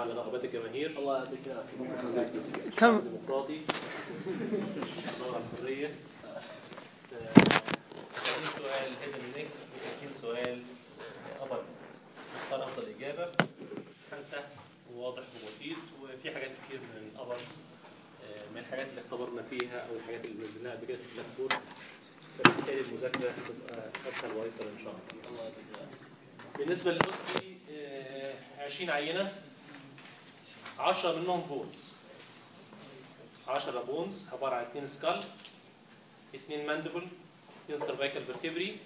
على رغبات الجماهير. الله يعطيك العافية. كم؟ ديمقراطي دور على الحرية. آه، 30 سؤال head and neck و30 سؤال upper أختار أفضل إجابة كان سهل وواضح وبسيط وفي حاجات كتير من ال upper آه، من الحاجات اللي اختبرنا فيها أو الحاجات اللي نزلناها قبل كده في ال Blackboard فبالتالي المذاكرة هتبقى أسهل وأيسر إن شاء الله. الله يعطيك العافية. بالنسبة للأسري 20 عينة. 10 منهم bones. 10 bones عبارة عن 2 skull 2 mandible 2 cervical vertebrae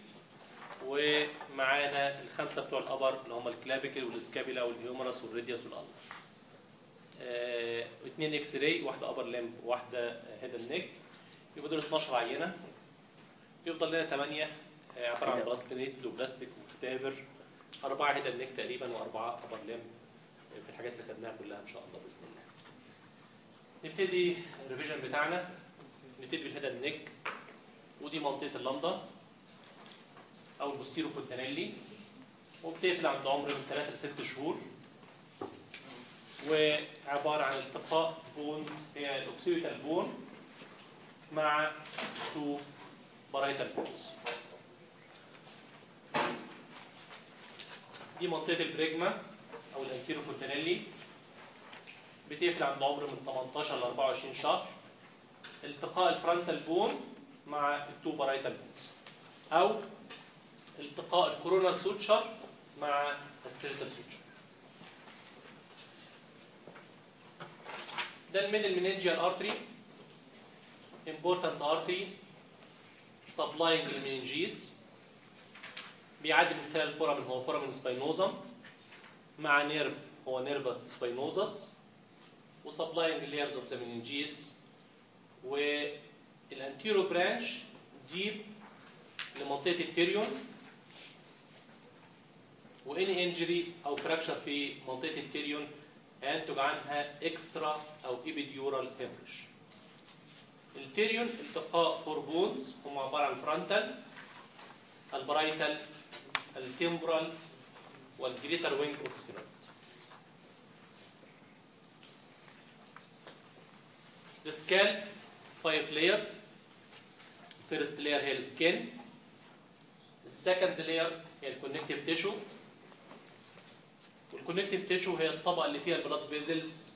ومعانا الخمسة بتوع ال upper اللي هم الكلافيكل والسكابيلا والهيومرس والريديوس والالر اثنين X-ray واحدة upper limb وواحده head neck يبقى دول 12 عينة. يفضل لنا 8 عبارة عن plastinate و plastic و cadaver أربعة head neck تقريبا وأربعة upper limb في الحاجات اللي خدناها كلها إن شاء الله بإذن الله. نبتدي ال revision بتاعنا. نبتدي ب ال head neck. ودي منطقة اللمضة. أو ال posterior fontanelle وبتقفل عند عمر من 3 ل 6 شهور. وعبارة عن التقاء bones هي ال occipital bone مع two parietal bones دي منطقة ال bregma. أو ال anterior fontanelle بتقفل عند عمر من 18 ل 24 شهر. التقاء ال frontal bone مع ال two parietal أو التقاء ال coronal suture مع ال sagittal suture. ده ال middle meningeal artery important artery supplying ال meninges بيعدي من خلال ال foramen هو foramen spinosum مع nerve هو nervus spinosus و supplying layers of the و ال anterior branch deep لمنطقه ال pterion و any injury أو fracture في منطقه ال pterion هينتج عنها extra أو epidural hemorrhage ال pterion التقاء four bones هم عبارة عن فرونتال البرايتال التمبرال والجريتر وينج اوسفينويد السكال 5 layers. First layer هي ال skin ال second layer هي ال connective tissue و ال connective tissue هي الطبقة اللي فيها ال blood vessels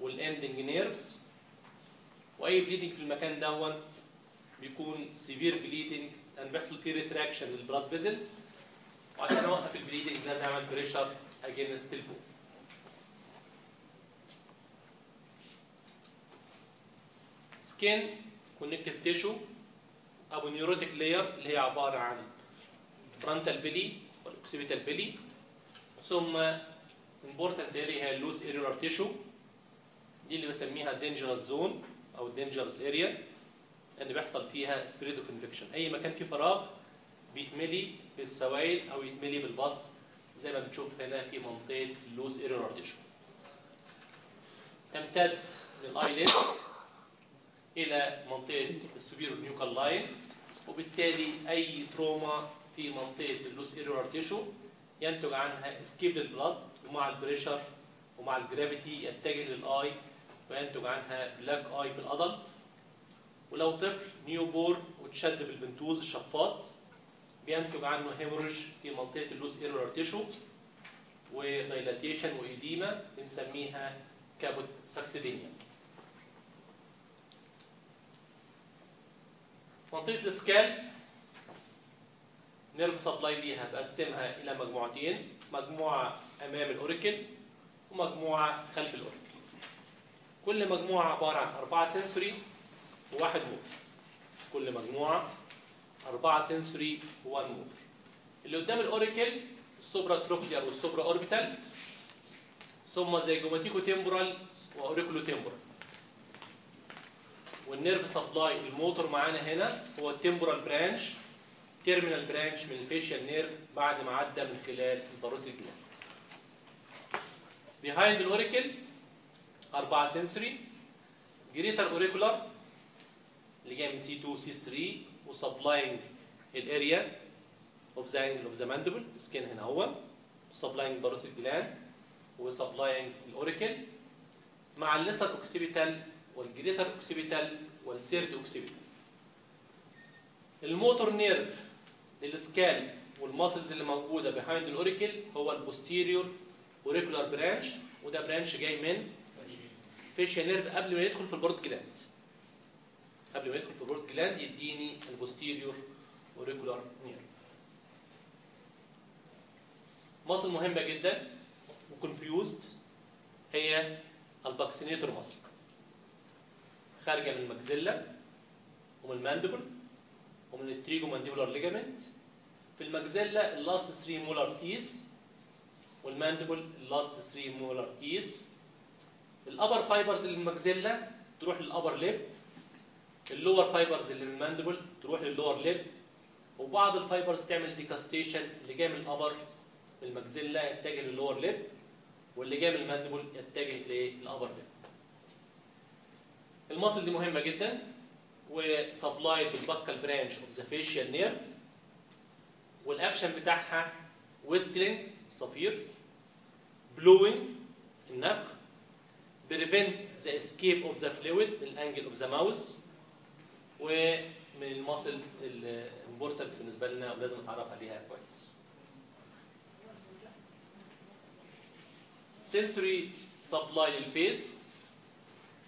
و ال ending nerves وأي bleeding في المكان ده بيكون severe bleeding لأن بيحصل فيه retraction لل blood vessels وعشان اوقف ال bleeding لازم اعمل pressure against ال bone skin connective tissue aponeurotic layer اللي هي عباره عن frontal belly و ال occipital belly ثم important area هي ال loose areolar tissue دي اللي بسميها dangerous zone أو dangerous area لأن بيحصل فيها spread of infection أي مكان فيه فراغ بيتملي بالسوائل أو يتملي ب ال pus زي ما بنشوف هنا في منطقة ال loose areolar tissue تمتد للايلid إلى منطقة ال superior nuchal line وبالتالي أي trauma في منطقة ال loose areolar tissue ينتج عنها escape لل blood ومع ال pressure ومع ال gravity يتجه لل eye وينتج عنها black eye في ال adult ولو طفل newborn وتشد ب ال ventouse الشفاط بينتج عنه hemorrhage في منطقة ال loose areolar tissue و dilatation و edema بنسميها caput succedaneum منطقة ال scalp nerve supply ليها بقسمها إلى مجموعتين مجموعة أمام ال auricle ومجموعة خلف ال auricle. كل مجموعة عبارة عن أربعة sensory وواحد موتور كل مجموعة أربعة sensory و one motor اللي قدام ال auricle ال supratrochlear وال supraorbital. ثم zygomaticotemporal و auriculotemporal. وال nerve supply ال motor معانا هنا هو ال temporal branch terminal branch من ال facial nerve بعد ما عدى من خلال ال parotid gland behind ال auricle أربعة sensory greater auricular اللي جاي من C 2 C 3 و supplying ال area of the angle of the mandible skin هنا هو. supplying parotid gland و supplying ال auricle مع الليسر اوكسيبيتال والجريتر اوكسيبيتال والسيرد اوكسيبيتال الموتور نيرف للسكال والماسلز اللي موجودة behind ال auricle هو ال posterior auricular branch وده branch جاي من facial nerve قبل ما يدخل في ال parotid gland قبل ما يدخل في ال parotid gland يديني ال posterior auricular nerve muscle مهمة جدا و confused هي ال buccinator muscle. خارجة من ال maxilla ومن ال mandible ومن ال pterygomandibular ligament في المجزله اللاست 3 مولار تيز والماندبل اللاست 3 مولار تيز ال upper fibers ال maxilla تروح لل upper lip ال lower fibers اللي من ال mandible تروح لل lower lip وبعض ال fibers تعمل decussation اللي جاي من ال upper من ال maxilla يتجه لل lower lip واللي جاي من ال mandible يتجه لل upper lip ال muscle دي مهمة جدا و supplied بال buccal branch of the facial nerve وال action بتاعها whistling صفير blowing النفخ prevent the escape of the fluid من ال angle of the mouth ومن ال muscles ال important بالنسبة لنا ولازم نتعرف عليها كويس. Sensory supply لل face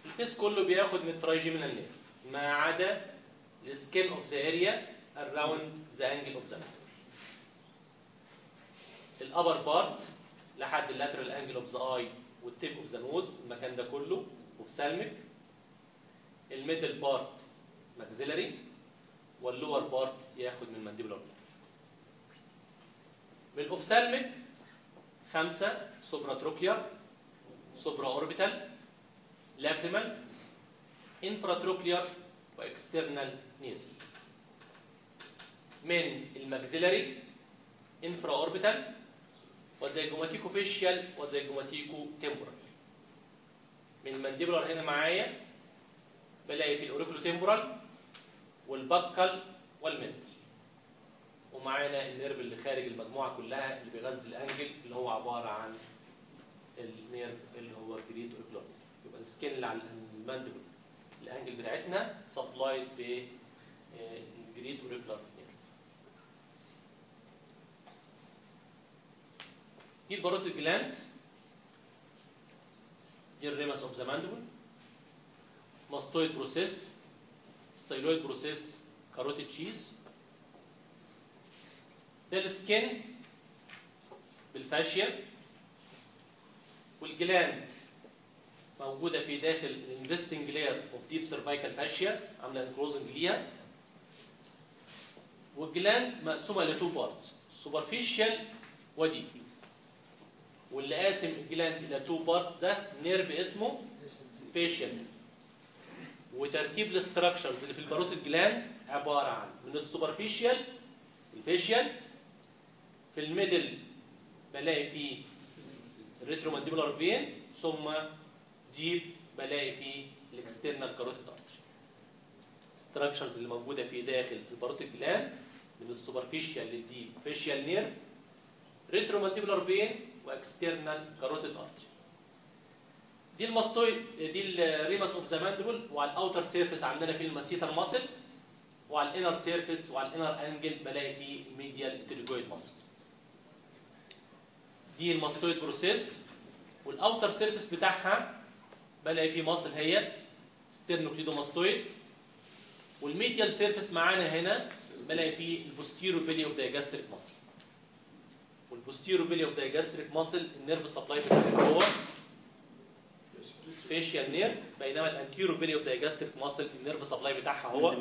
ال face كله بياخد من ال trigeminal nerve ما عدا ال skin of the area around the angle of the ال upper part لحد ال lateral angle of the eye وال tip of the nose المكان ده كله ophthalmic ال middle part maxillary وال lower part ياخد من ال mandibular من ال ophthalmic خمسة supratrochlear supraorbital lacrimal infratrochlear و external nasal من ال maxillary infraorbital و zygomaticofacial و zygomaticotemporal من ال mandibular هنا معايا بلاقي في ال auriculotemporal وال buccal وال mental ومعانا ال nerve اللي خارج المجموعة كلها اللي بيغذي ال angle اللي هو عبارة عن النيرف اللي هو ال great nerve يبقى ال skin اللي على ال mandible ال angle بتاعتنا supplied بال great auricular nerve. دي ال parotid gland دي ال ramus of the mandible mastoid process. styloid process carotid sheath ده ال skin بال fascia وال gland موجودة في داخل ال investing layer of deep cervical fascia عاملة enclosing ليها. وال gland مقسومة ل two parts superficial و deep واللي قاسم ال gland إلى two parts ده nerve اسمه facial وترتيب ال structures اللي في ال parotid gland عبارة عن من ال superficial ال facial في ال middle بلاقي فيه ال retromandibular vein ثم deep بلاقي فيه ال external carotid artery ال structures اللي موجودة في داخل ال parotid gland من ال superficial لل deep facial nerve retromandibular vein و external carotid artery دي ال mastoid دي ال ramus of the mandible وعلى ال outer surface عندنا في ال masseter muscle وعلى ال inner surface وعلى ال inner angle بلاقي فيه ال medial pterygoid muscle دي ال mastoid process وال outer surface بتاعها بلاقي فيه muscle هي sternocleidomastoid وال medial surface معانا هنا بلاقي فيه ال posterior belly of digastric muscle وال posterior belly of digastric muscle ال nerve supply بتاعها هو facial nerve بينما ال anterior belly of digastric muscle ال nerve supply بتاعها هو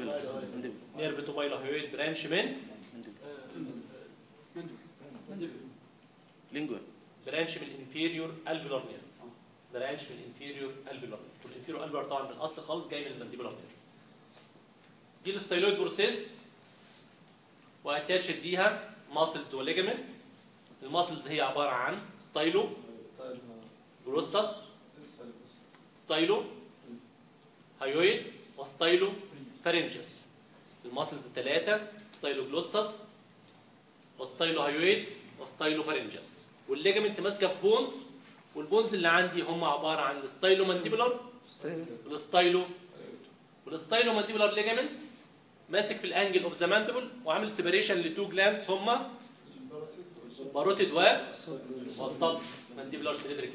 nerve to mylohyoid branch من؟ lingual branch من ال inferior alveolar nerve. branch من ال inferior alveolar nerve. وال inferior alveolar طبعا من الأصل خالص جاي من ال mandibular nerve. دي ال styloid process. و attached ليها muscles و ligament ال muscles هي عبارة عن ستايلو glossus stylohyoid و stylopharyngeus ال muscles الثلاثه styloglossus و stylohyoid و stylopharyngeus وال ligament ماسكة في bones وال bones اللي عندي هم عبارة عن ال stylomandibular وال stylo وال stylomandibular ligament ماسك في ال angle of the mandible وعامل separation ل two glands هما parotid و وال submandibular salivary gland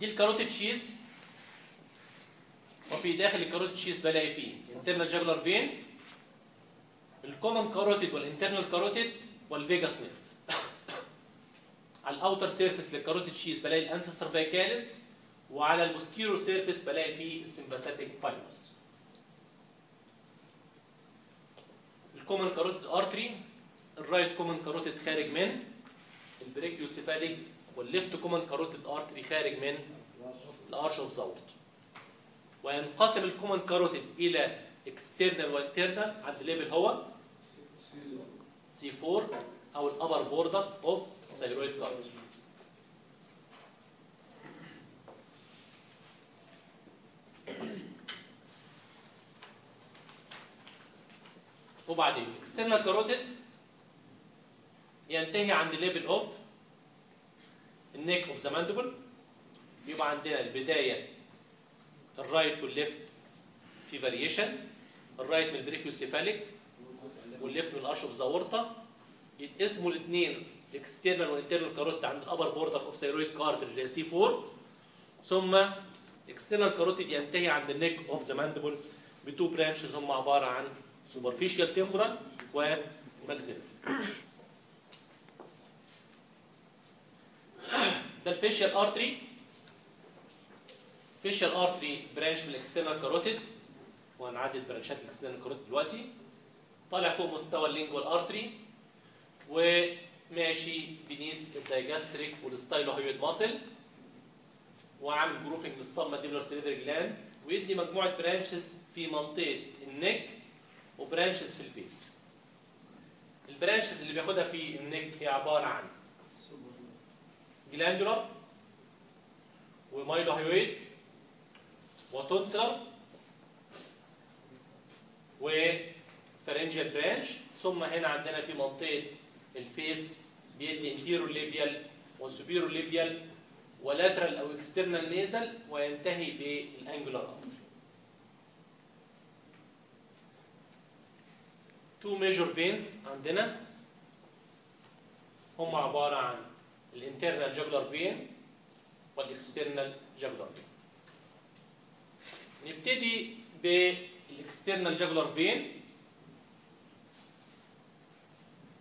دي ال carotid sheath وفي داخل ال carotid sheath بلاقي فيه internal jugular vein ال common carotid وال internal carotid وال vagus nerve على ال outer surface لل carotid sheath بلاقي ال ansa cervicalis وعلى ال posterior surface بلاقي فيه ال sympathetic fibers ال common carotid artery ال right common carotid خارج من ال brachiocephalic وال left common carotid artery خارج من ال arch of the aorta وينقسم ال common carotid إلى external و internal عند level هو C 4 أو ال upper border of thyroid cartilage وبعدين external carotid ينتهي عند level of ال neck of the mandible يبقى عندنا البداية ال right وال left في variation ال right من ال brachiocephalic وال left من ال arch of the aorta يتقسموا الاثنين external و internal carotid عند ال upper border of thyroid cartilage C 4 ثم external carotid ينتهي عند ال neck of the mandible ب two branches هم عبارة عن superficial temporal و maxillary ده ال facial artery facial artery branch من ال external carotid وهنعدي branch ات ال external carotid دلوقتي. طالع فوق مستوى ال lingual artery وماشي beneath ال digastric وال stylohyoid muscle وعامل grooving لل submandibular salivary gland ويدي مجموعة branches في منطقة ال neck و branches في ال face. ال branches اللي بياخدها في ال neck هي عبارة عن glandular و mylohyoid و tonsillar. و pharyngeal branch. ثم هنا عندنا في منطقة ال face بيدي inferior labial و superior labial و lateral أو external nasal وينتهي بال angular two major veins عندنا. هم عبارة عن ال internal jugular vein وال external jugular vein نبتدي بال external jugular vein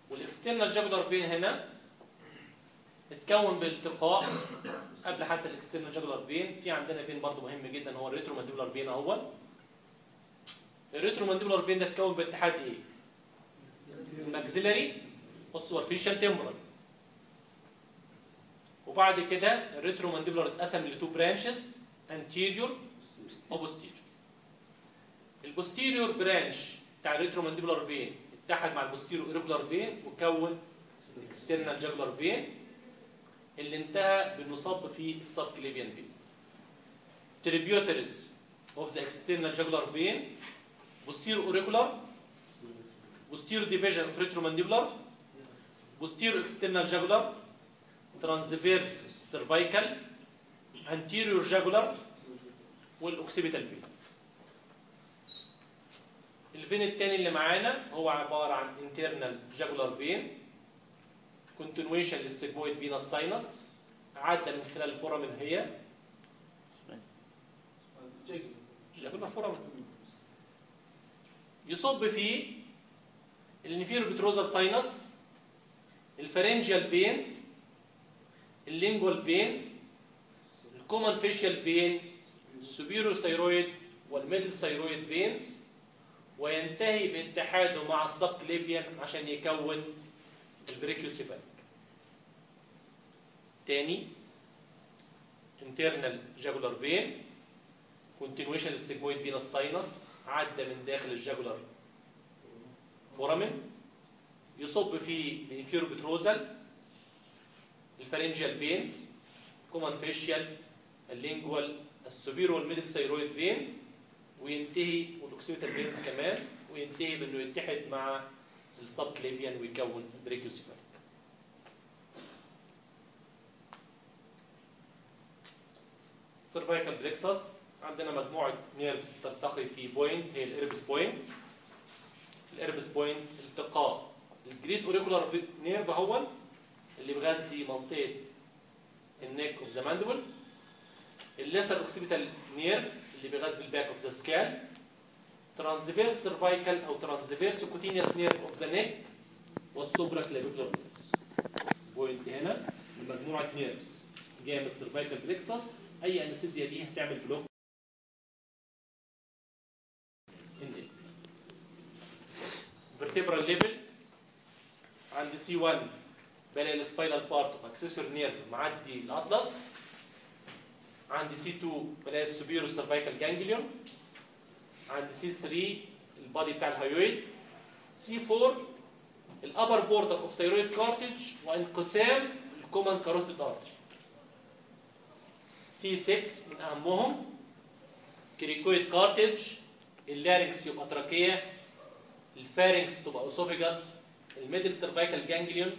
وال external jugular vein هنا اتكون بالتقاء قبل حتى ال external jugular vein في عندنا vein برضه مهم جدا هو ال retromandibular vein اهو ال retromandibular vein ده اتكون باتحاد إيه؟ ال maxillary وال superficial temporal وبعد كده ال retromandibular اتقسم ل two branches anterior و posterior ال posterior branch بتاع ال retromandibular vein اتحد مع ال posterior auricular vein وكون external jugular vein اللي انتهى بالمصب في ال subclavian vein tributaries of the external jugular vein posterior auricular posterior division of retromandibular posterior external jugular transverse cervical anterior jugular وال occipital vein ال vein الثاني اللي معانا هو عبارة عن internal jugular vein continuation لل sigmoid venous sinus عدى من خلال ال foramen هي. jugular foramen يصب فيه ال inferior petrosal sinus الفرنجيال فينز اللينجوال فينز الكومن فيشيال فين السوبيرو ثيرويد والميدل ثيرويد فينز وينتهي باتحاده مع ال subclavian عشان يكون ال brachiocephalic تاني internal jugular vein continuation لل sigmoid venous sinus عدى من داخل ال jugular foramen يصب فيه الانفيرو بتروزال الفرنجيال فينز كومن فيشيال اللينجوال السوبيرو والميدل ثيرويد فين وينتهي وال occipital veins كمان وينتهي بأنه يتحد مع ال subclavian ويكون brachiocephalic ال cervical plexus عندنا مجموعة nerves تلتقي في point هي ال Erb's point ال Erb's point التقاء. ال great auricular nerve هو اللي بيغذي منطقة ال neck of the mandible ال lesser occipital nerve اللي بيغذي ال back of the skull transverse cervical أو transverse cutaneous nerve of the neck وال supraclavicular nerves point هنا لمجموعه nerves جاية من ال cervical plexus أي anesthesia دي هتعمل block vertebral level عند C 1 بلاقي ال spinal part of accessory nerve معدي الأطلس. عند C 2 بلاقي ال superior cervical ganglion عند C 3 ال body بتاع ال hyoid C 4 ال upper border of thyroid cartilage وانقسام ال common carotid artery C 6 من أهمهم cricoid cartilage ال larynx يبقى trachea ال pharynx تبقى esophagus ال middle cervical ganglion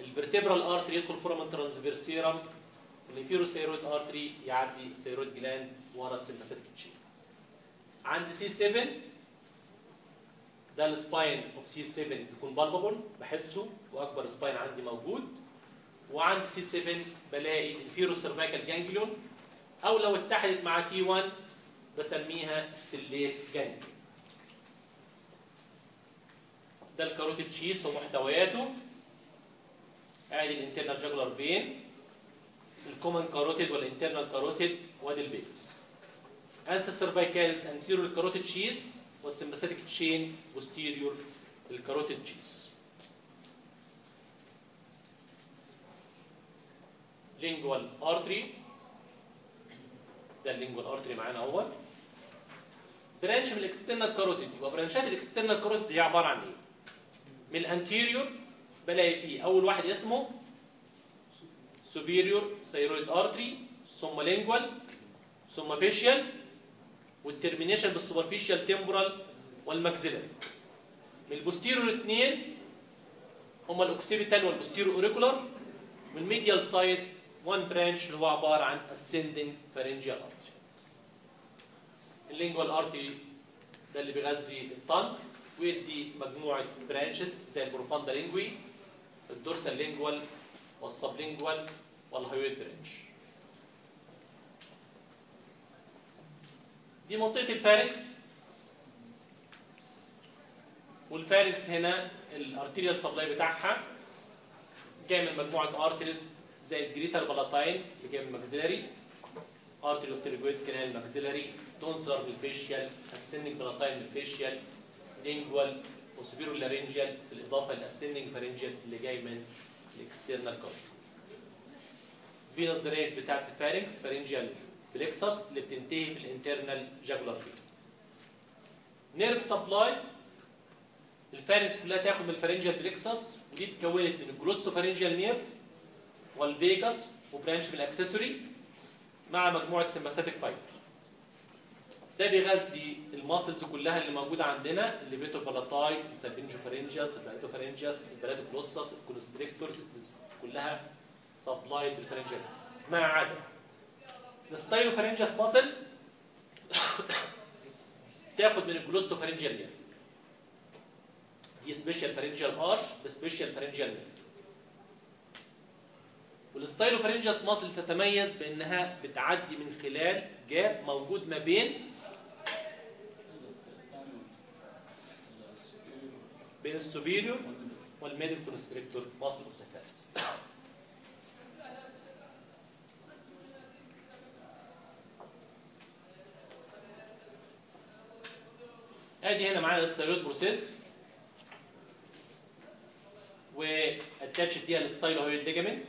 ال vertebral artery يدخل foramen transversarium. وال inferior thyroid artery يعدي ال thyroid gland ورا ال sympathetic chain عند C 7 ده ال spine of C 7 بيكون palpable بحسه وأكبر spine عندي موجود. وعند C 7 بلاقي ال inferior cervical ganglion أو لو اتحدت مع T 1 بسميها stellate ganglion ده ال carotid sheath ومحتوياته ادي ال internal jugular vein ال common carotid وال internal carotid وادي ال vagus ansa cervicalis anterior ال carotid sheath وال sympathetic chain posterior ال carotid sheath lingual artery ده ال lingual artery معانا أهو. branch من ال external carotid يبقى برانشات ال external carotid دي عبارة عن إيه؟ من ال anterior بلاقي فيه أول واحد اسمه superior thyroid artery ثم lingual ثم facial وال termination بال superficial temporal وال maxillary من ال posterior اثنين هما ال occipital وال posterior auricular وال medial side one branch اللي هو عبارة عن ascending pharyngeal artery. ال lingual artery ده اللي بيغذي ال tongue ويدي مجموعة branches زي البروفاندا لينجوي الدورسال لينجوال والسبلينجوال والهايويد برانش دي منطقة ال pharynx وال pharynx هنا ال arterial supply بتاعها جاي من مجموعة arteries زي ال greater palatine اللي جاي من ال maxillary artery of pterygoid canal maxillary tonsillar بال facial ascending palatine بال facial lingual و superior laryngeal بالاضافه لل ascending pharyngeal اللي جاي من ال external carotid venous drainage بتاعت ال pharynx pharyngeal plexus اللي بتنتهي في ال internal jugular vein nerve supply ال pharynx كلها تاخد من ال pharyngeal plexus ودي اتكونت من ال glossopharyngeal nerve وال vagus و branch من ال accessory مع مجموعة sympathetic fiber ده بيغذي ال muscles كلها اللي موجودة عندنا ال levator palati ال salpingopharyngeus ال palatopharyngeus ال palatoglossus ال constrictors كلها supplied بال pharyngeal ما عدا ال stylopharyngeus muscle تاخد من ال glossopharyngeal nerve دي special pharyngeal arch ب special pharyngeal nerve وال stylopharyngeus muscle تتميز بأنها بتعدي من خلال gap موجود ما بين بين ال superior وال middle constrictor muscle of the ادي هنا معانا ال styloid process و attach ال stylohyoid ligament وال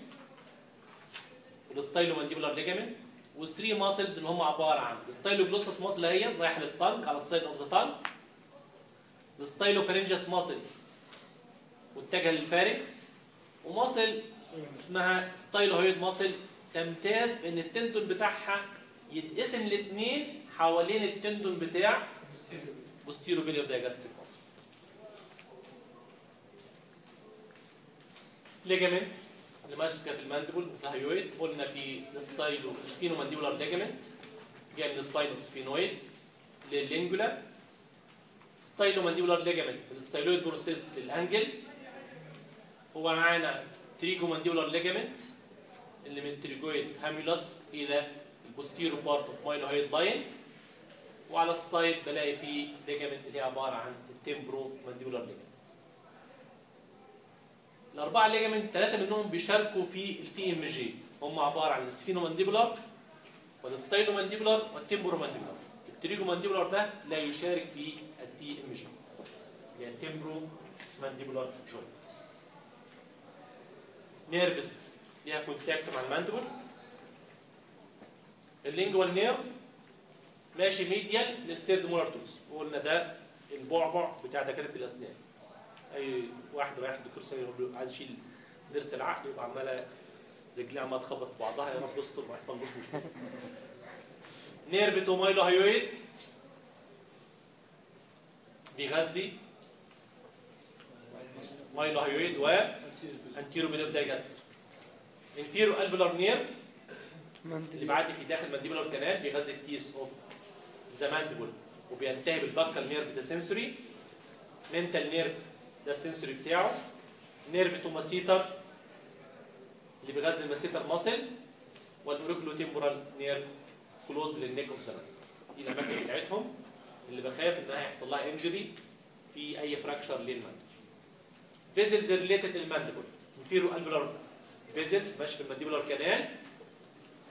stylomandibular ligament و3 muscles اللي هم عبارة عن ال styloglossus muscle اهي رايح لل tongue على ال side of the tongue ال stylopharyngeus muscle واتجه لل pharynx و muscle اسمها stylohyoid muscle تمتاز بان ال tendon بتاعها يتقسم لاثنين حوالين ال tendon بتاع of digastric muscle. Ligaments. اللي ماسكه في ال mandible وفي ال hyoid قلنا في ال stylo sphenomandibular ligament جاي من ال spine of sphenoid لل lingula stylomandibular ligament. من ال styloid process لل angle. هو معانا pterygomandibular ligament اللي من pterygoid hamulus إلى ال posterior part of mylohyoid line. وعلى ال side بلاقي فيه ligament اللي هي عبارة عن ال temporomandibular ligament. الأربعة ligament ثلاثة منهم بيشاركوا في ال TMJ هم عبارة عن ال sphenomandibular وال stylomandibular وال temporomandibular ال pterygomandibular ده لا يشارك في ال TMJ. هي ال temporomandibular joint. nerves ليها contact مع ال mandible ال lingual nerve ماشي medial لل third molar tooth وقلنا ده البعبع بتاع دكاترة الأسنان. أي واحد رايح لدكتور سنان يقول له عايز يشيل ضرس العقل يبقى عمالة رجليه عمالة تخبط في بعضها يا رب استر ما يحصلوش مشكلة. nerve to mylohyoid بيغذي mylohyoid و anterior belly of digastric inferior alveolar nerve اللي بعدي في داخل mandibular canal بيغذي ال teeth of the mandible وبينتهي بال buccal nerve ده sensory. mental nerve ده ال sensory بتاعه. nerve to masseter اللي بيغذي ال masseter muscle. وال auriculotemporal nerve close لل neck of the دي الأماكن بتاعتهم. اللي بخاف انها يحصل لها injury في أي fracture لل mandible vessels related لل mandible inferior alveolar vessels ماشي في ال mandibular canal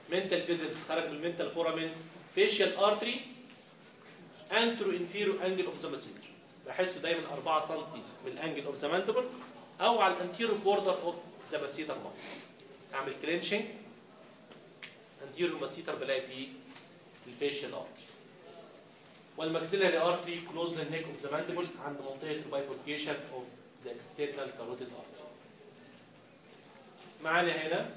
mental vessels خرج من ال mental foramen facial artery antero inferior angle of the masseter بحسه دايما 4 سم من ال angle of the mandible أو على ال anterior border of the masseter muscle أعمل clenching anterior masseter بلاقي فيه ال facial artery وال maxillary artery close لل neck of the mandible عند منطقه ال bifurcation of the external carotid artery معانا هنا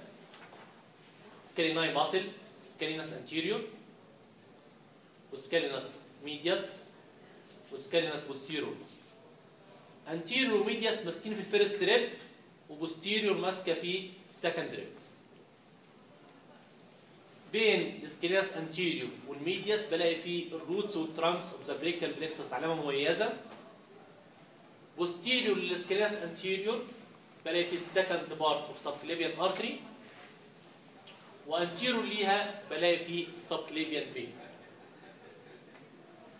scaleni muscle scalenus anterior و scalenus medius و scalenus posterior anterior و medius ماسكين في ال first rib و posterior ماسكه في ال second rib بين ال scalenus anterior وال medius بلاقي فيه ال roots وال trunks of the brachial plexus علامة مميزة. posterior لل scalenus anterior بلاقي فيه ال second part of subclavian artery و anterior ليها بلاقي فيه ال subclavian vein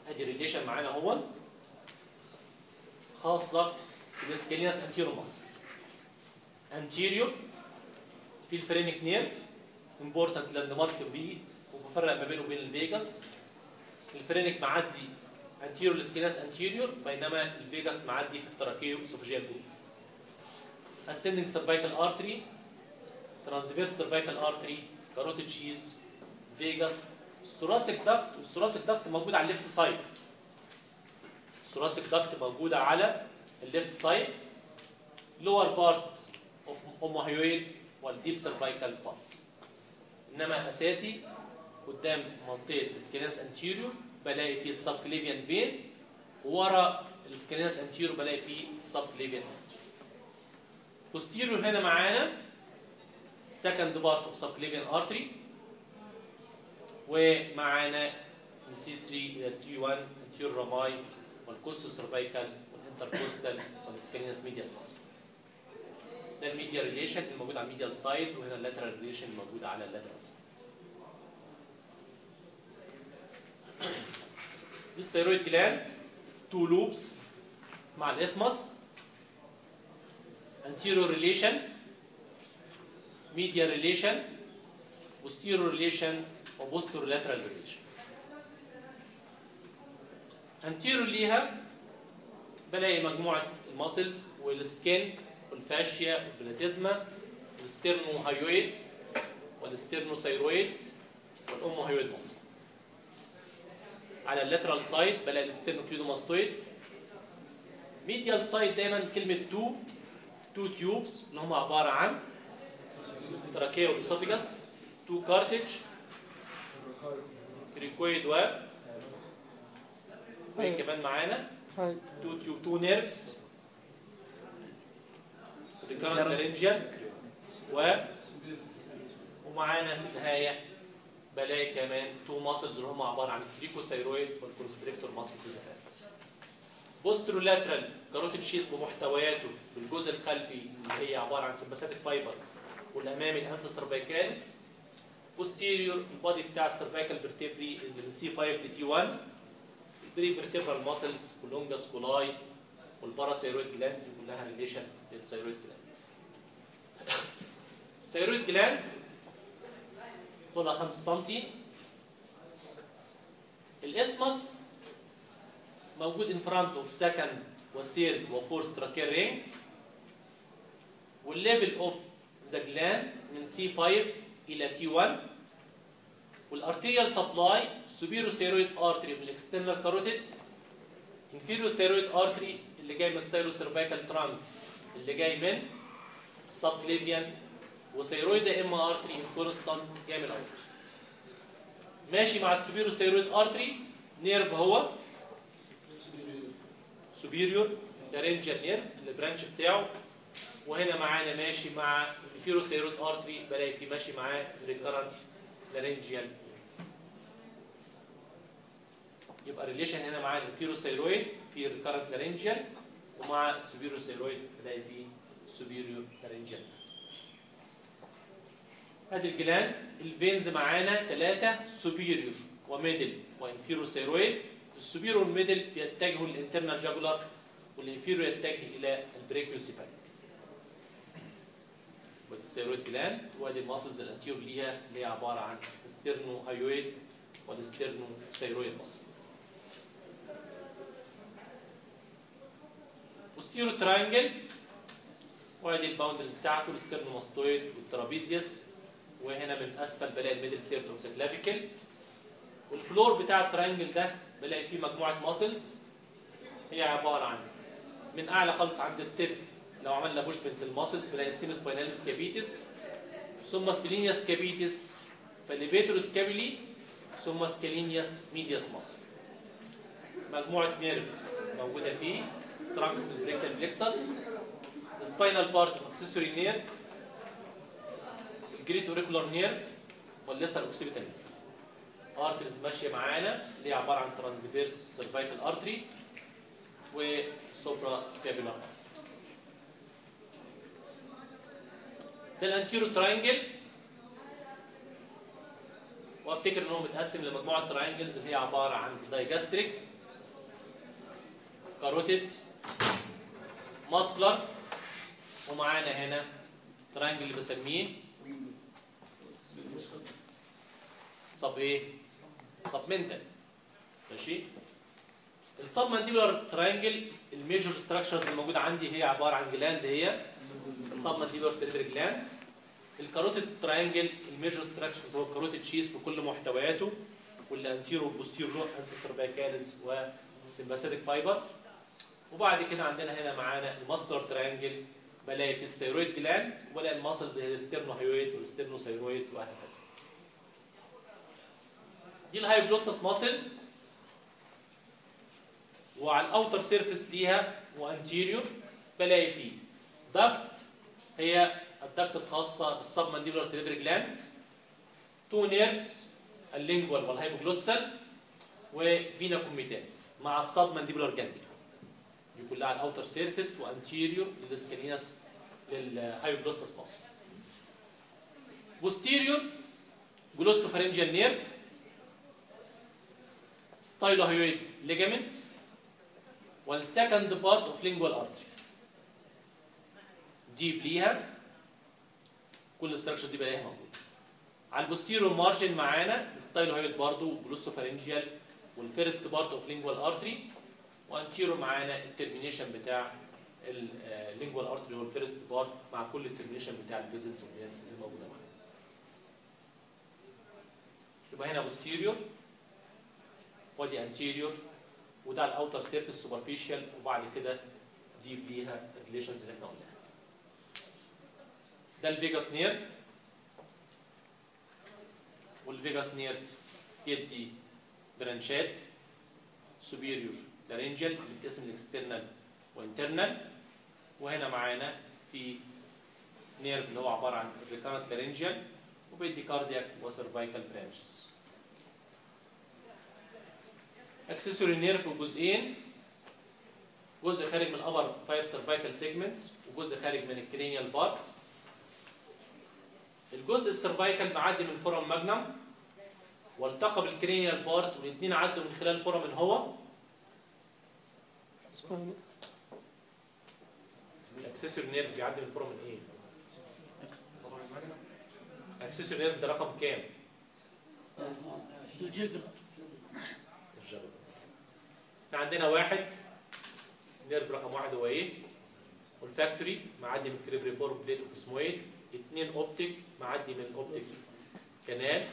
أدي relation معانا هو. خاصة بال scalenus anterior muscle. anterior في ال phrenic nerve important landmark بي وبفرق ما بينه وبين ال vagus. ال phrenic معدي anterior لل scalenus anterior بينما ال vagus معدي في ال tracheo esophageal groove ascending cervical artery transverse cervical artery carotid sheath vagus. ال thoracic duct وال thoracic duct موجود على ال left side ال thoracic duct موجوده على ال left side lower part of omohyoid وال deep cervical part إنما أساسي قدام منطقة ال scalenus anterior بلاقي فيه ال subclavian vein ورا ال scalenus anterior بلاقي فيه ال subclavian posterior هنا معانا second part of subclavian artery ومعانا من C 3 إلى T 1 anterior rami وال costocervical وال intercostal وال scalenus medius muscle ده ال medial relation الموجود على ال medial side وهنا ال lateral relation الموجود على ال lateral side ال thyroid gland two lobes مع ال isthmus anterior relation medial relation posterior relation و posterolateral relation. Anterior ليها بلاقي مجموعة الماسلز والسكين والفاشيا والبلاتيزما والستيرنو هايويد والستيرنو ثيرويد والأمو هايويد ماسل على ال lateral side بلاقي ال sternocleidomastoid medial side دايما كلمة two تو تيوبس اللي هم عبارة عن تراكية والإسوفيجاس تو كارتج كريكويد و وين كمان معانا تو تيوب تو نيرفز. لارنجيال و ومعانا في النهاية بلاقي كمان. تو ماسلز اللي هم عبارة عن التريكوثايرويد والكونستريكتور ماسل فيزيفالس posterolateral carotid sheath بمحتوياته بالجزء الخلفي اللي هي عبارة عن sympathetic fiber والامامي ال ansa cervicalis posterior ال body بتاع ال cervical vertebrae اللي من C 5 ل T 1 ال prevertebral muscles وال longus colli وال parathyroid gland كلها relation لل thyroid gland ال thyroid gland طولها 5 سم ال isthmus موجود in front of second و third و fourth tracheal rings وال level of the gland من C 5 إلى T 1 وال arterial supply superior thyroid artery من ال external carotid inferior thyroid artery اللي جاي من ال thyrocervical trunk اللي جاي من subclavian و thyroid ima artery constant جاي من الاوت ماشي مع ال superior thyroid artery nerve هو. superior laryngeal nerve ال branch بتاعه. وهنا معانا ماشي مع ال inferior thyroid artery بلاقي فيه ماشي معاه recurrent laryngeal يبقى relation هنا مع ال inferior thyroid في recurrent laryngeal ومع ال superior thyroid بلاقي فيه superior laryngeal ادي ال gland ال veins معانا ثلاثة سوبيريور وميدل وانفيروثيرويد السوبيريور والميدل بيتجهوا لل internal jugular وال inferior يتجه إلى ال brachiocephalic وال thyroid gland وادي ال muscles ال anterior ليها اللي هي عبارة عن sternohyoid وال sternothyroid muscle posterior triangle وادي ال boundaries بتاعته ال sternomastoid وال trapezius وهنا من أسفل بلاقي ال middle third of clavicle وال floor بتاع ال triangle ده بلاقي فيه مجموعة muscles هي عبارة عن من أعلى خالص عند ال top لو عملنا بوشمنت ال muscles بنلاقي ال semispinalis capitis ثم splenius capitis فال levator scapulae ثم scalenus medius muscle مجموعة nerves موجودة فيه trunks لل brachial plexus ال spinal part of accessory nerve ال great auricular nerve وال lesser occipital arteries ماشية معانا اللي هي عبارة عن transverse cervical artery و suprascapular ده ال anterior triangle وأفتكر ان هو متقسم لمجموعة triangles اللي هي عبارة عن digastric carotid muscular ومعانا هنا triangle اللي بسميه sub إيه؟ submental ماشي؟ ال submandibular triangle ال major structures الموجوده عندي هي عبارة عن gland هي submandibular salivary gland ال carotid triangle ال major structures هو ال carotid sheath بكل محتوياته وال anterior وال posterior ansa cervicalis و sympathetic fibers وبعد كده عندنا هنا معانا ال muscular triangle بلاقي في ال thyroid gland وبلاقي ال muscles زي وال sternothyroid وهكذا دي ال hyoglossus muscle وعلى ال outer surface ليها و anterior بلاقي فيه duct هي ال duct الخاصة بال submandibular salivary gland two nerves ال lingual وال hypoglossal و vena comitans مع ال submandibular ganglia دي كلها على ال outer surface و anterior للسكينياس لل hyoglossus muscle posterior glossopharyngeal nerve stylohyoid ligament وال second part of lingual artery deep ليها كل ال structures دي بلاقيها موجودة. على البوستيرو مارجن معانا الستايلوهيد برضو جلوسوفارنجيال والفيرست بارت اوف لينجوال ارتري وانتيرو معانا الترمينيشن بتاع اللينجوال ارتري هو الفيرست بارت مع كل الترمينيشن بتاع الفيزلز والنيرفز اللي موجودة معانا. يبقى هنا posterior ودي anterior وده على ال outer surface superficial وبعد كده deep ليها ال relations اللي إحنا قلناها. ده ال vagus nerve وال vagus nerve يدي branchات superior laryngeal اللي بتقسم ال external و internal وهنا معانا في nerve اللي هو عبارة عن recurrent laryngeal وبيدي cardiac و cervical branches accessory nerve جزئين. جزء خارج من ال upper five cervical segments وجزء خارج من ال cranial part الجزء ال cervical معدي من foramen magnum والتقى بال cranial part والاثنين عدوا من خلال foramen هو. ال accessory nerve بيعدي من foramen إيه؟ accessory nerve ده رقم كام؟ ال jugular ال jugular إحنا عندنا واحد nerve رقم واحد هو إيه؟ olfactory معدي من cribriform plate of ethmoid اثنين optic معدي من ال optic canal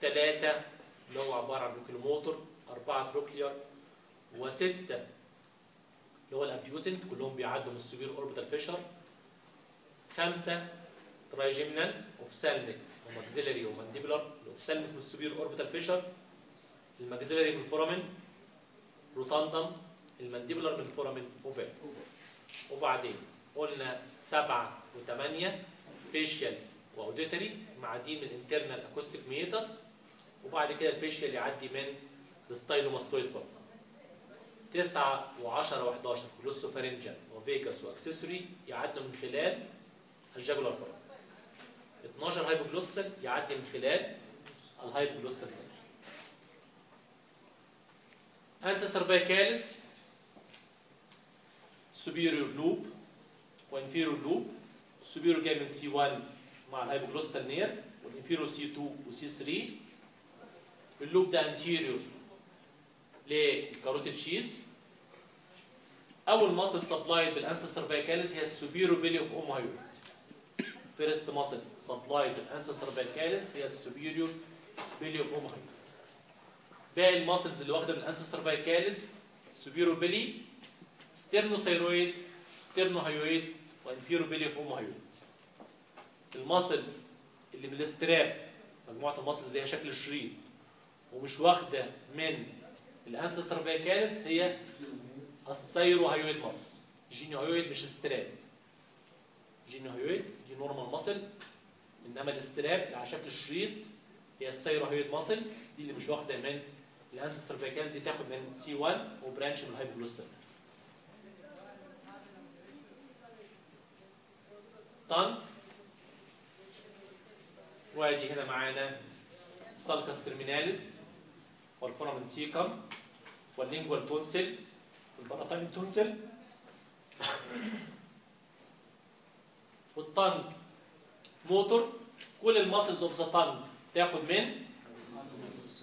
ثلاثة اللي هو عبارة عن oculomotor أربعة trochlear وستة اللي هو ال abducent كلهم بيعدوا من السوبير أوربيتال فيشر. خمسة ترايجيمنال أوفسالميك وماكسيلري ومانديبولار الأوفسالميك من السوبير أوربيتال فيشر الماكسيلري من الفورامين روتاندم المانديبولار من الفورامين أوفال. وبعدين قلنا سبعة وثمانية facial و auditory معديين من ال internal acoustic meatus وبعد كده ال facial يعدي من ال stylomastoid foramen 9 و10 و11 glossopharyngeal و vagus و accessory يعدوا من خلال ال jugular foramen. 12 hypoglossal يعدي من خلال ال hypoglossal foramen. ansa cervicalis superior loop و inferior loop ال superior جاي من C 1 مع ال hypoglossal nerve وال inferior C 2 و C 3 ال loop ده anterior لل carotid sheath أول muscle supplied بال ansa cervicalis هي ال superior belly of omohyoid first muscle supplied بال ansa cervicalis هي ال superior belly of omohyoid باقي ال muscles اللي واخدة من ال ansa cervicalis superior belly sternothyroid ستيرنوهايويد وانفيرو بيلي اوف اومهايويد الماسل اللي بالاستراب مجموعة الماسل زي شكل الشريط ومش واخدة من ال ansa cervicalis هي ال thyrohyoid muscle. geniohyoid مش strap geniohyoid دي normal muscle إنما ال strap على شكل الشريط هي ال thyrohyoid muscle. دي اللي مش واخدة من ال ansa cervicalis دي تاخد من C 1 و branch من ال hypoglossal tongue وادي هنا معانا sulcus terminalis وال foramen cecum وال lingual tonsil وال palatine tonsil. وال tongue motor. كل ال muscles of the tongue تاخد من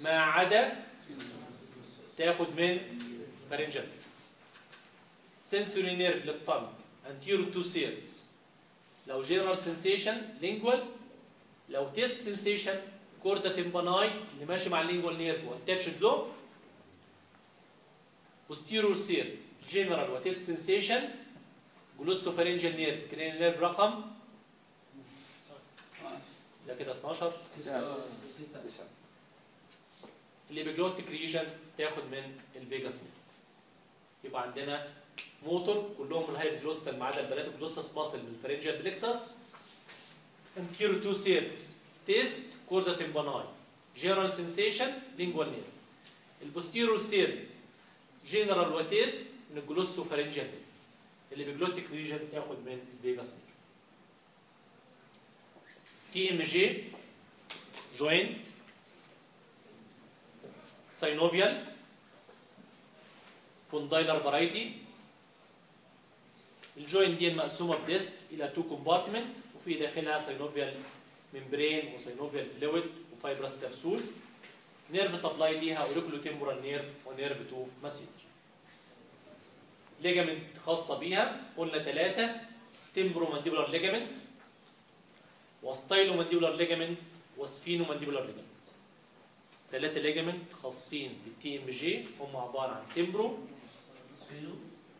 ما عدا تاخد من pharyngeal sensory nerve لل tongue anterior two thirds لو general sensation lingual. لو taste sensation chorda tympani اللي ماشي مع ال lingual nerve و attached له posterior third general و taste sensation glossopharyngeal nerve cranial nerve رقم ده كده 12 ال epiglottic region تاخد من ال vagus nerve يبقى عندنا موتور كلهم ال hypoglossal ما عدا ال palatoglossus muscle من ال pharyngeal plexus anterior two thirds taste chorda tympani general sensation lingual nerve ال posterior third general و taste من ال glossopharyngeal nerve ال epiglottic region تاخد من ال vagus nerve TMJ joint synovial condylar variety ال joint دي مقسومة ب disc إلى two compartment وفي داخلها synovial membrane و synovial fluid و fibrous capsule nerve supply ليها auriculotemporal nerve و nerve to masseter ligament خاصة بيها قلنا ثلاثة temporomandibular ligament و stylomandibular ligament و sphenomandibular ligament ثلاثة ligament خاصين بال TMJ هم عبارة عن temporo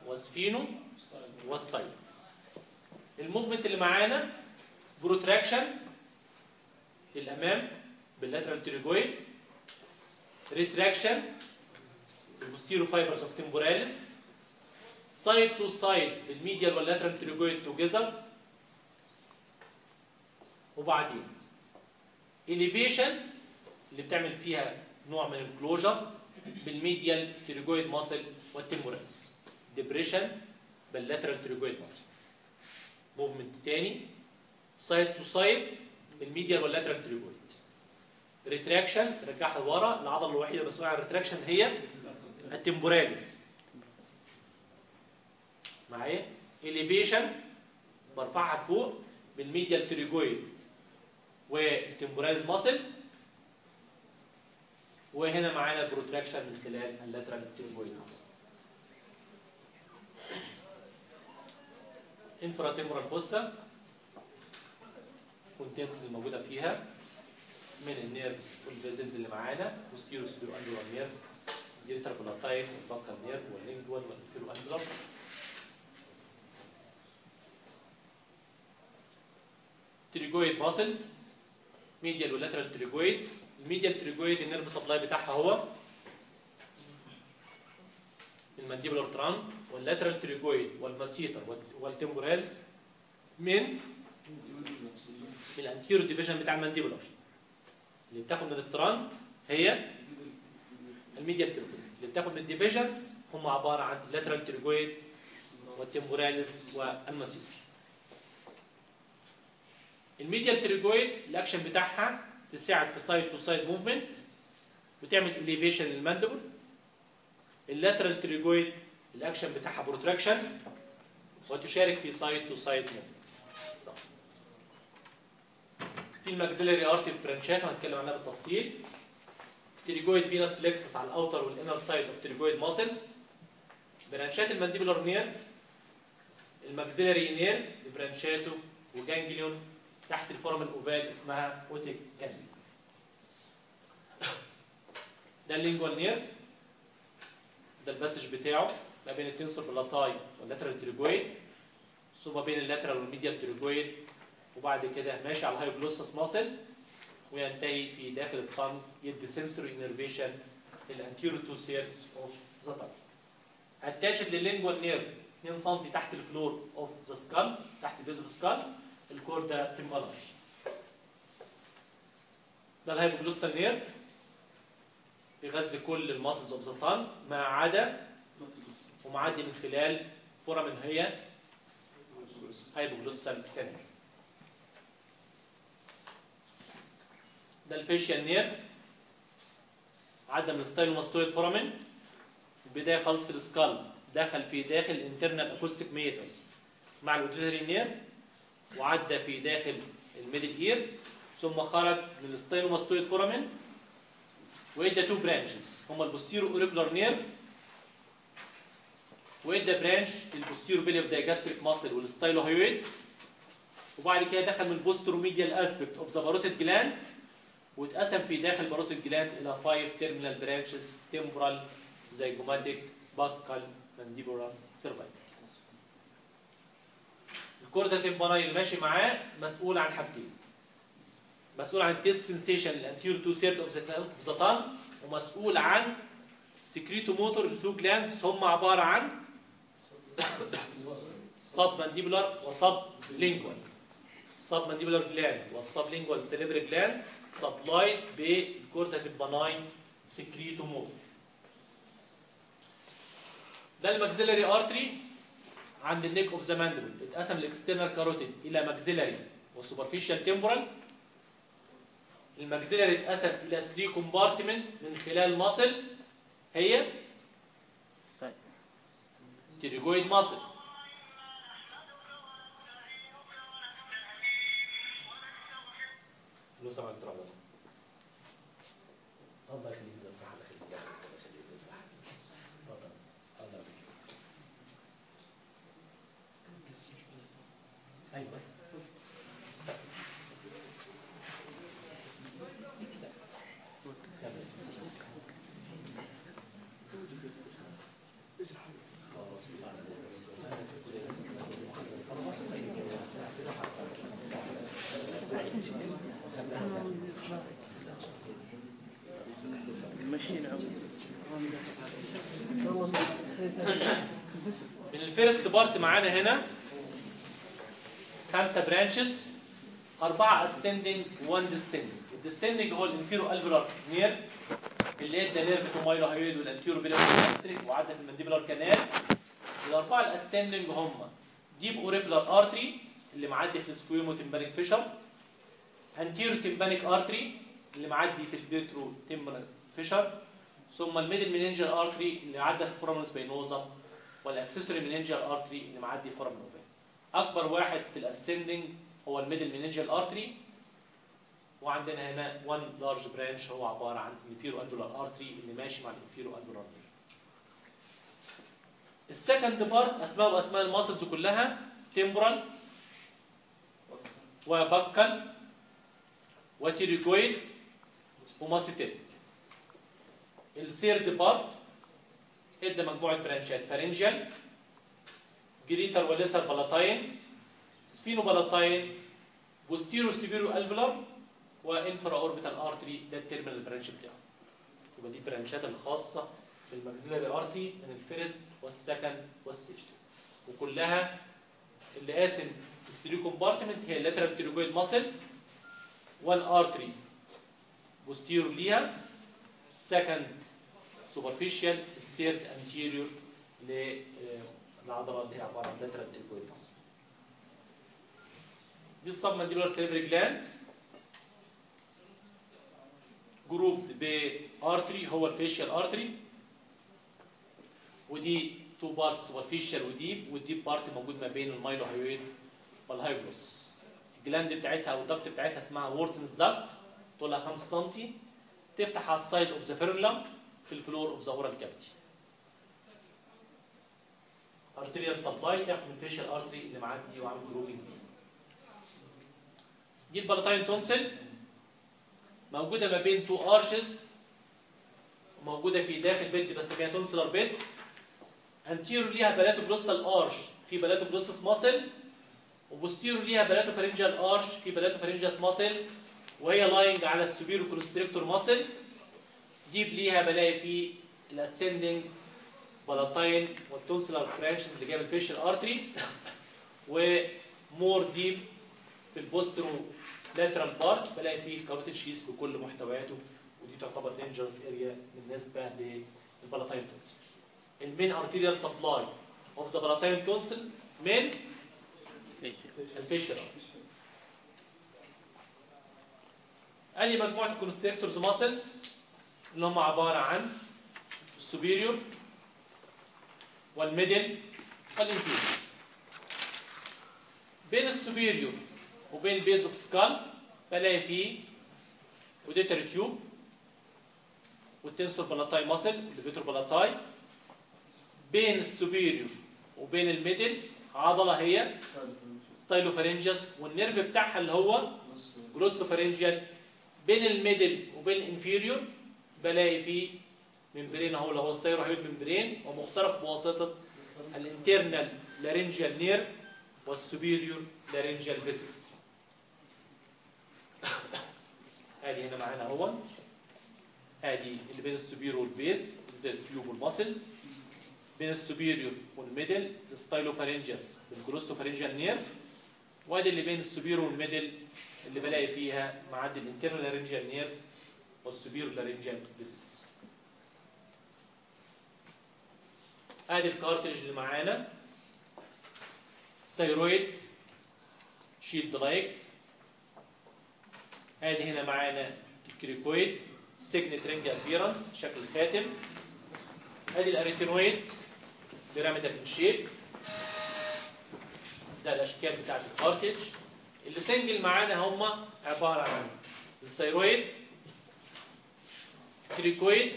و spheno و stylo ال movement اللي معانا protraction للامام بال lateral pterygoid retraction بال posterior fibers of temporalis side to side بال medial وال lateral pterygoid together وبعدين elevation اللي بتعمل فيها نوع من ال closure بال medial pterygoid muscle وال temporalis depression بال lateral pterygoid muscle movement تاني side to side بال medial وال lateral pterygoid retraction رجعها لورا العضلة الوحيدة المسؤوله عن ال retraction هي ال temporalis معايا؟ Elevation برفعها لفوق بال medial pterygoid وال temporalis muscle وهنا معانا ال protraction من خلال ال lateral pterygoid muscle infratemporal fossa contents اللي موجودة فيها من ال nerves وال vessels اللي معانا posterior superior alveolar nerve greater palatine وال buccal nerve وال lingual وال inferior alveolar pterygoid muscles medial وال lateral pterygoids ال medial pterygoid ال nerve supply بتاعها هو المانديبولار ترانك واللاترال تريجويد والماسيتر والتمبورالز من من ال anterior division بتاع ال mandibular اللي بتاخد من ال trunk هي ال medial pterygoid اللي بتاخد من الديفيجنز هم عبارة عن اللاترال تريجويد والتمبوراليس والماسيتر الميديال تريجويد الأكشن بتاعها تساعد في side to side movement وتعمل elevation لل mandible ال lateral pterygoid الأكشن بتاعها protraction وتشارك في side to side movement في ال maxillary artery branch ات وهنتكلم عنها بالتفصيل. تريجويد فينس بلكسس على الأوتر والانر سايد اوف تريجويد ماسلز برانشات المانديبولار نيرف. الماكسيلاري نيرف برانشاته وجانجليون تحت الفورم الأوفال اسمها اوتيك جانجليون ده ال lingual nerve. ده ال passage بتاعه ما بين ال tensor palati وال lateral pterygoid ثم بين ال lateral وال medial pterygoid وبعد كده ماشي على ال hyoglossus muscle وينتهي في داخل ال tongue يدي sensory innervation ال anterior two thirds of the tongue attached لل lingual nerve 2 سم تحت ال floor of the skull تحت ال base of skull ال chorda tympani ده ال hypoglossal nerve بيغذي كل ال muscles of the tongue ما عدا ومعدي من خلال foramen هي hypoglossal canal ده ال facial nerve عدى من ال stylomastoid foramen. البدايه خالص في ال skull. دخل في داخل ال internal acoustic meatus مع ال auditory nerve وعدى في داخل ال middle ear ثم خرج من ال stylomastoid foramen. وادى two branches هما ال posterior auricular nerve وادى branch ال posterior belly of digastric muscle وال stylohyoid وبعد كده دخل من ال posteromedial aspect of the parotid gland. واتقسم في داخل parotid gland إلى 5 terminal branches temporal zygomatic buccal mandibular cervical ال chorda tympani اللي ماشي معاه مسؤول عن حاجتين. مسؤول عن ال taste sensation ال anterior two third of the tongue ومسؤول عن secretomotor ال two glands هم عبارة عن submandibular و sublingual submandibular gland وال sublingual salivary gland supplied بال chorda tympani secretomotor ده ال maxillary artery عند ال neck of the mandible اتقسم ال external carotid إلى maxillary و superficial temporal ال maxillary اتقسم إلى 3 compartment من خلال muscle هي pterygoid muscle لو سمعت ترى الله يخليك زي الصحة الله يخليك زي الصحة الله يخليك زي الصحة تفضل. الله يخليك أيوه. ماشيين من ال first part معانا هنا. خمسة branches أربعة ascending one descending. ال descending هو ال inferior alveolar nerve اللي ادى nerve to mylohyoid وال anterior belly digastric وعدى في ال mandibular canal الأربعة ال ascending هم deep auricular artery اللي معدي في ال squamotympanic fissure. anterior tympanic artery اللي معدي في ال petrotympanic fissure ثم ال middle meningeal artery اللي عدى في ال foramen spinosum وال accessory meningeal artery اللي معدي في ovale أكبر واحد في ال ascending هو ال middle meningeal artery وعندنا هنا one large branch هو عبارة عن ال inferior alveolar artery اللي ماشي مع ال inferior alveolar nerve ال second part أسماء وأسماء ال muscles كلها temporal و buccal و pterygoid و masseteric ال third part ادى مجموعة branchات pharyngeal greater و lesser palatine sphenopalatine posterior superior alveolar و infraorbital artery ده ال terminal branch بتاعه يبقى دي branchات الخاصة بال maxillary artery من ال first وال second وال third وكلها اللي قاسم ال three compartment هي ال lateral pterygoid muscle artery posterior ليها second superficial ال third anterior للعضله اللي هي عباره عن lateral pterygoid muscle دي ال submandibular salivary gland grooved by artery هو ال facial artery ودي two parts superficial و deep وال deep part موجود ما بين ال mylohyoid وال hyoglossus ال gland بتاعتها أو ال duct بتاعتها اسمها Wharton's duct طولها 5 سم تفتح على ال side of the frenulum في ال floor of the oral cavity arterial supply تاخد من ال facial artery اللي معدي وعامل grooving دي ال palatine tonsil موجودة ما بين two arches موجوده في داخل bed بسميها tonsillar bed anterior ليها palatoglossal arch في palatoglossus muscle و posterior ليها palatopharyngeal arch في palatopharyngeus muscle وهي lying على ال superior constrictor muscle deep ليها بلاقي في ال ascending palatine وال tonsillar branches اللي من ال facial artery و more deep في ال posterolateral part بلاقي فيه carotid sheath بكل محتوياته. ودي تعتبر dangerous area بالنسبة لل palatine tonsil ال main arterial supply of the palatine tonsil من ال facial ادي مجموعة ال constrictors muscles اللي هم عبارة عن ال superior وال middle وال inferior بين ال superior وبين ال base of skull بلاقي فيه auditory tube وال tensor palati muscle ال levator palati بين ال superior وبين ال middle عضلة هي stylopharyngeus وال nerve بتاعها اللي هو glossopharyngeal بين ال middle وبين ال inferior بلاقي فيه membrane أهو اللي هو ال thyrohyoid membrane ومخترق بواسطة ال internal laryngeal nerve وال superior laryngeal vessels ادي هنا معانا أهو. ادي اللي بين السوبيريور والبيس التيوب والماسلز. بين ال superior وال middle الستايلوفارنجس بالجلوستوفارنجيال نيرف. وادي اللي بين السوبيريور والميدل اللي بلاقي فيها معدي ال internal laryngeal nerve وال superior laryngeal vessels آدي ال cartilage اللي معانا. thyroid shield like آدي هنا معانا ال cricoid signet ring appearance شكل الخاتم آدي ال arytenoid pyramidal in shape ده الأشكال بتاعت ال cartilage اللي single معانا هم عبارة عن ال thyroid cricoid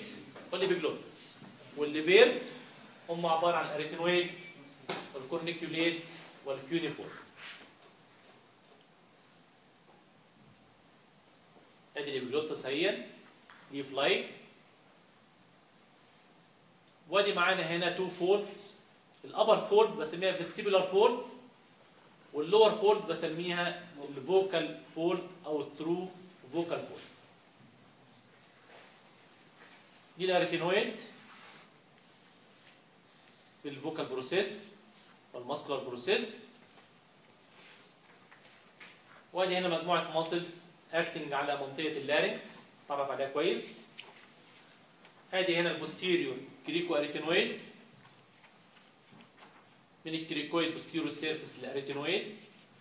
وال epiglottis واللي paired هم عبارة عن ال arytenoid وال corniculate وال cuneiform أدي ال epiglottis اهي leaf like وأدي معانا هنا two folds ال upper fold بسميها vestibular fold وال lower fold بسميها ال vocal fold أو ال true vocal fold دي ال arytenoid بال vocal process وال muscular process وأدي هنا مجموعة muscles acting على منطقة ال larynx تعرف عليها كويس. ادي هنا ال posterior cricoarytenoid من ال cricoid posterior surface لل arytenoid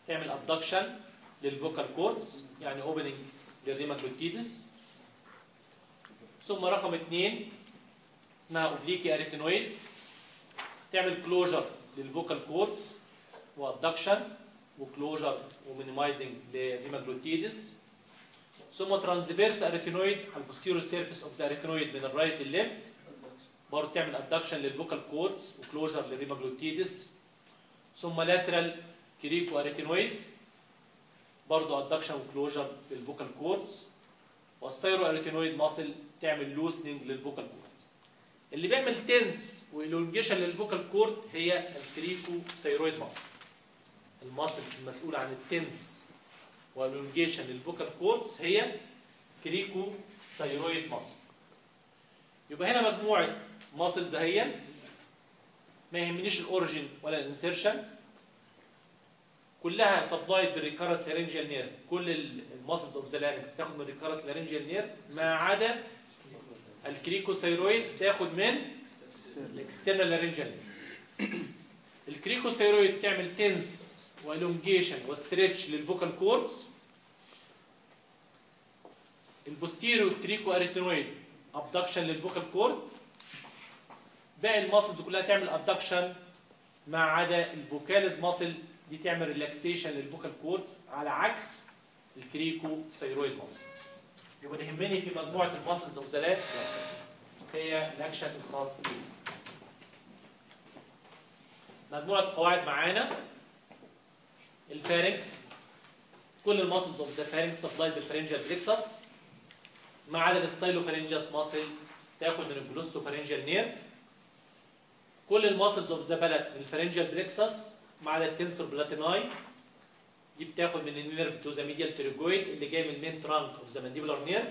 تعمل abduction لل vocal cords يعني opening لل rima glottidis ثم رقم اثنين اسمها oblique arytenoid تعمل closure لل vocal cords و adduction و closure و minimizing لل rima glottidis ثم transverse arytenoid على ال posterior surface of the arytenoid من ال right لل left برضه تعمل ابدكشن للفوكال كوردز وكلوجر للريماجلوتيدس ثم lateral cricoarytenoid برضه adduction و closure لل vocal cords وال thyroarytenoid muscle تعمل loosening لل vocal cord اللي بيعمل tense و elongation لل vocal cord هي ال cricothyroid muscle ال muscle المسؤولة عن ال tense و elongation لل vocal cords هي cricothyroid muscle يبقى هنا مجموعة muscles اهي ما يهمنيش ال origin ولا ال insertion. كلها supplied بال recurrent laryngeal nerve. كل ال muscles of the larynx تاخد من ال recurrent laryngeal nerve. ما عدا ال cricothyroid تاخد من ال external laryngeal nerve ال cricothyroid تعمل تنس والونجيشن وستريتش للفوكال كوردز البوستيريو كريكو اريتينويد ابدكشن للفوكال كورد باقي ال muscles كلها تعمل adduction ما عدا ال vocalis muscle دي تعمل relaxation لل vocal cords على عكس ال cricothyroid muscle. يبقى اللي يهمني في مجموعة ال muscles ده هي الاكشن الخاص بيه مجموعة قواعد معانا. ال pharynx كل ال muscles of the pharynx supplied بال pharyngeal plexus ما عدا ال stylopharyngeus muscle تاخد من ال glossopharyngeal nerve كل ال muscles of the palate من ال pharyngeal plexus ما عدا ال tensor palatini دي بتاخد من ال nerve to the medial pterygoid اللي جاي من ال main trunk of the mandibular nerve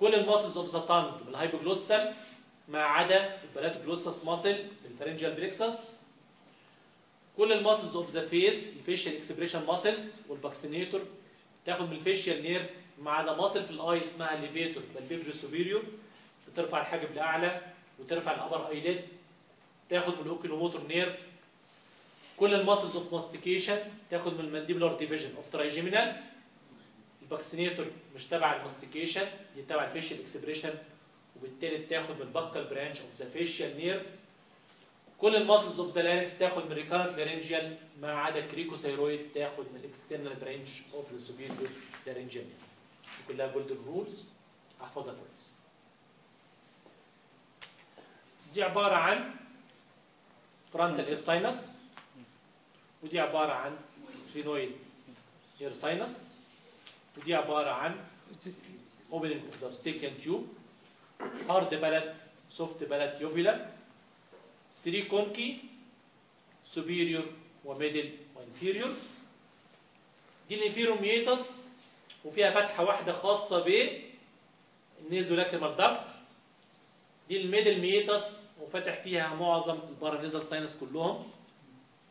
كل ال muscles of the tongue من ال hypoglossal ما عدا ال palatoglossus muscle ال pharyngeal plexus كل ال muscles of the face ال facial expression muscles وال buccinator تاخد من ال facial nerve ما عدا muscle في ال eye اسمها ال levator palpebrae superioris بترفع الحاجب لأعلى وترفع ال upper eyelid تاخد من ال oculomotor nerve. كل ال muscles of mastication تاخد من ال mandibular division of trigeminal. ال buccinator مش تبع ال mastication دي تبع ال facial expression وبالتالي بتاخد من ال buccal branch of the facial nerve. كل ال muscles of the larynx تاخد من recurrent laryngeal ما عدا cricothyroid تاخد من ال external branch of the superior laryngeal كلها golden rules أحفظها كويس. دي عبارة عن frontal air sinus ودي عبارة عن sphenoid air sinus ودي عبارة عن opening of the eustachian tube hard palate soft palate uvula 3 conchae superior و middle و inferior دي ال inferior meatus وفيها فتحة واحدة خاصة ب ال nasolacrimal duct دي ال middle meatus وفتح فيها معظم ال paranasal sinus كلهم.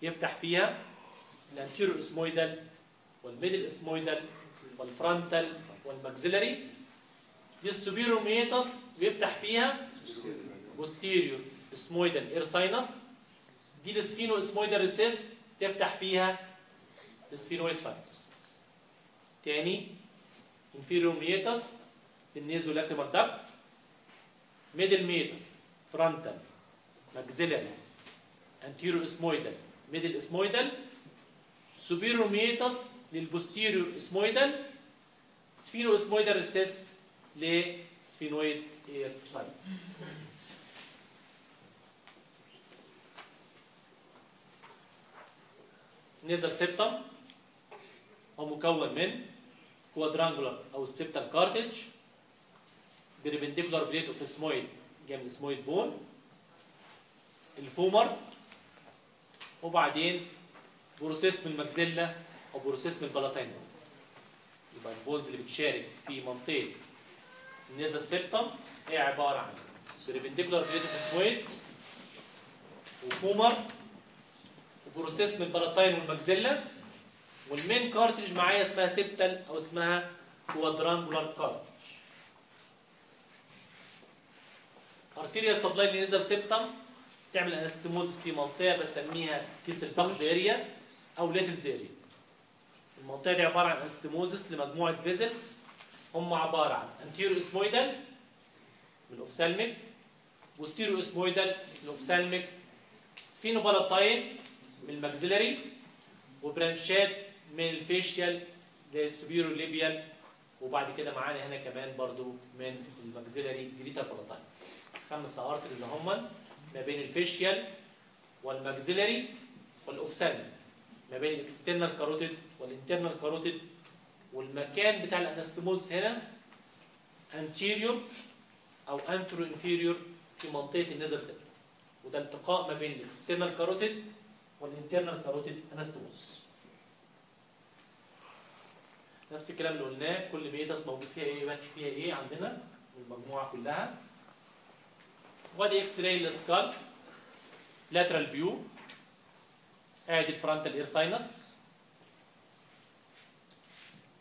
يفتح فيها الانتيريور اسمويدال والميدل اسمويدال والفرونتال والماكسيلري دي ال superior meatus بيفتح فيها posterior ethmoidal air sinus دي ال sphenoethmoidal recess تفتح فيها ال sphenoid sinus تاني inferior meatus ال nasolacrimal duct middle meatus frontal maxillary anterior ethmoidal middle ethmoidal superior meatus لل posterior ethmoidal sphenoethmoidal recess ل sphenoid air sinus nasal septum هو مكون من quadrangular أو ال septal cartilage perpendicular plate of ethmoid جاي من ethmoid bone ال vomer. وبعدين process من ال maxilla أو process من ال palatine يبقى ال bones اللي بتشارك في منطقة ال nasal septum هي عبارة عن perpendicular plate of ethmoid وفومر. وبروسيس من البلاتين والمجزله والمين كارتريج معايا اسمها septal أو اسمها quadrangular cartilage arterial supply اللي nasal septum تعمل anastomose في منطقه بسميها Kiesselbach's area أو Little's area المنطقة دي عبارة عن anastomosis لمجموعة vessels هم عبارة عن anterior ethmoidal من الاوفسالميك وستيرو اسمويدال من الاوفسالميك سفينوبالاتاين من الماكسيلاري وبرانشات من الفيشيال للسوبيرو ليبيال وبعد كده معانا هنا كمان برضو من ال maxillary greater palatine خمس arteries هم ما بين ال facial وال maxillary وال ophthalmic ما بين ال external carotid وال internal carotid. والمكان بتاع ال anastomose هنا anterior أو antero inferior في منطقة ال nasal septum. وده التقاء ما بين ال external carotid وال internal carotid anastomose نفس الكلام اللي قلناه كل meatus موجود فيها إيه؟ فاتح فيها إيه عندنا؟ المجموعة كلها. وادي x-ray لل skull lateral view ادي ال frontal air sinus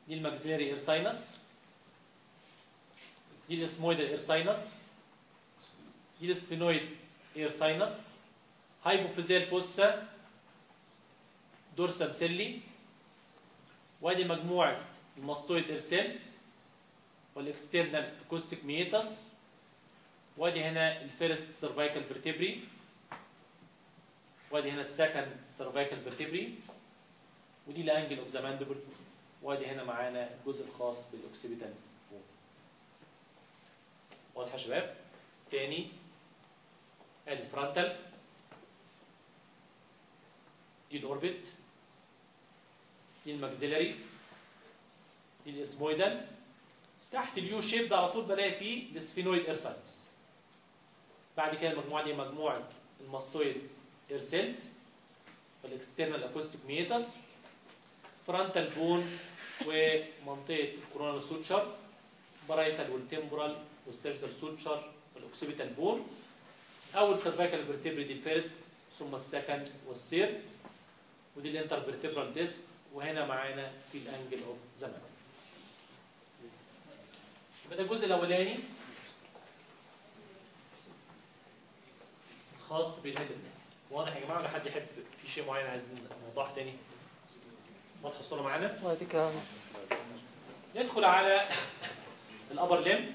دي ال maxillary air sinus دي ال ethmoidal air sinus دي ال sphenoid air sinus hypophyseal fossa dorsum sellae وادي مجموعة ال mastoid air cells وال external acoustic meatus. وادي هنا ال first cervical vertebrae وادي هنا ال second cervical vertebrae ودي ال angle of the mandible وادي هنا معانا الجزء الخاص بال occipital bone واضح يا شباب؟ تاني ادي الفرونتال دي الاوربت دي الماكسيلاري دي الاسمويدال تحت اليو شيب ده على طول بلاقي فيه ال sphenoid air sinus بعد كده المجموعة دي مجموعة ال mastoid air cells وال external acoustic meatus frontal bone ومنطقه ال coronal suture parietal وال temporal وال sagittal suture وال occipital bone أول cervical vertebrae دي ال first ثم ال second وال third ودي ال intervertebral disc وهنا معانا في ال angle of the mandible يبقى ده الجزء الأولاني. خاص بالهيد واضح يا جماعة ولا حد يحب في شيء معين عايز نوضحه تاني؟ واضح الصورة معانا؟ ندخل على الابر لم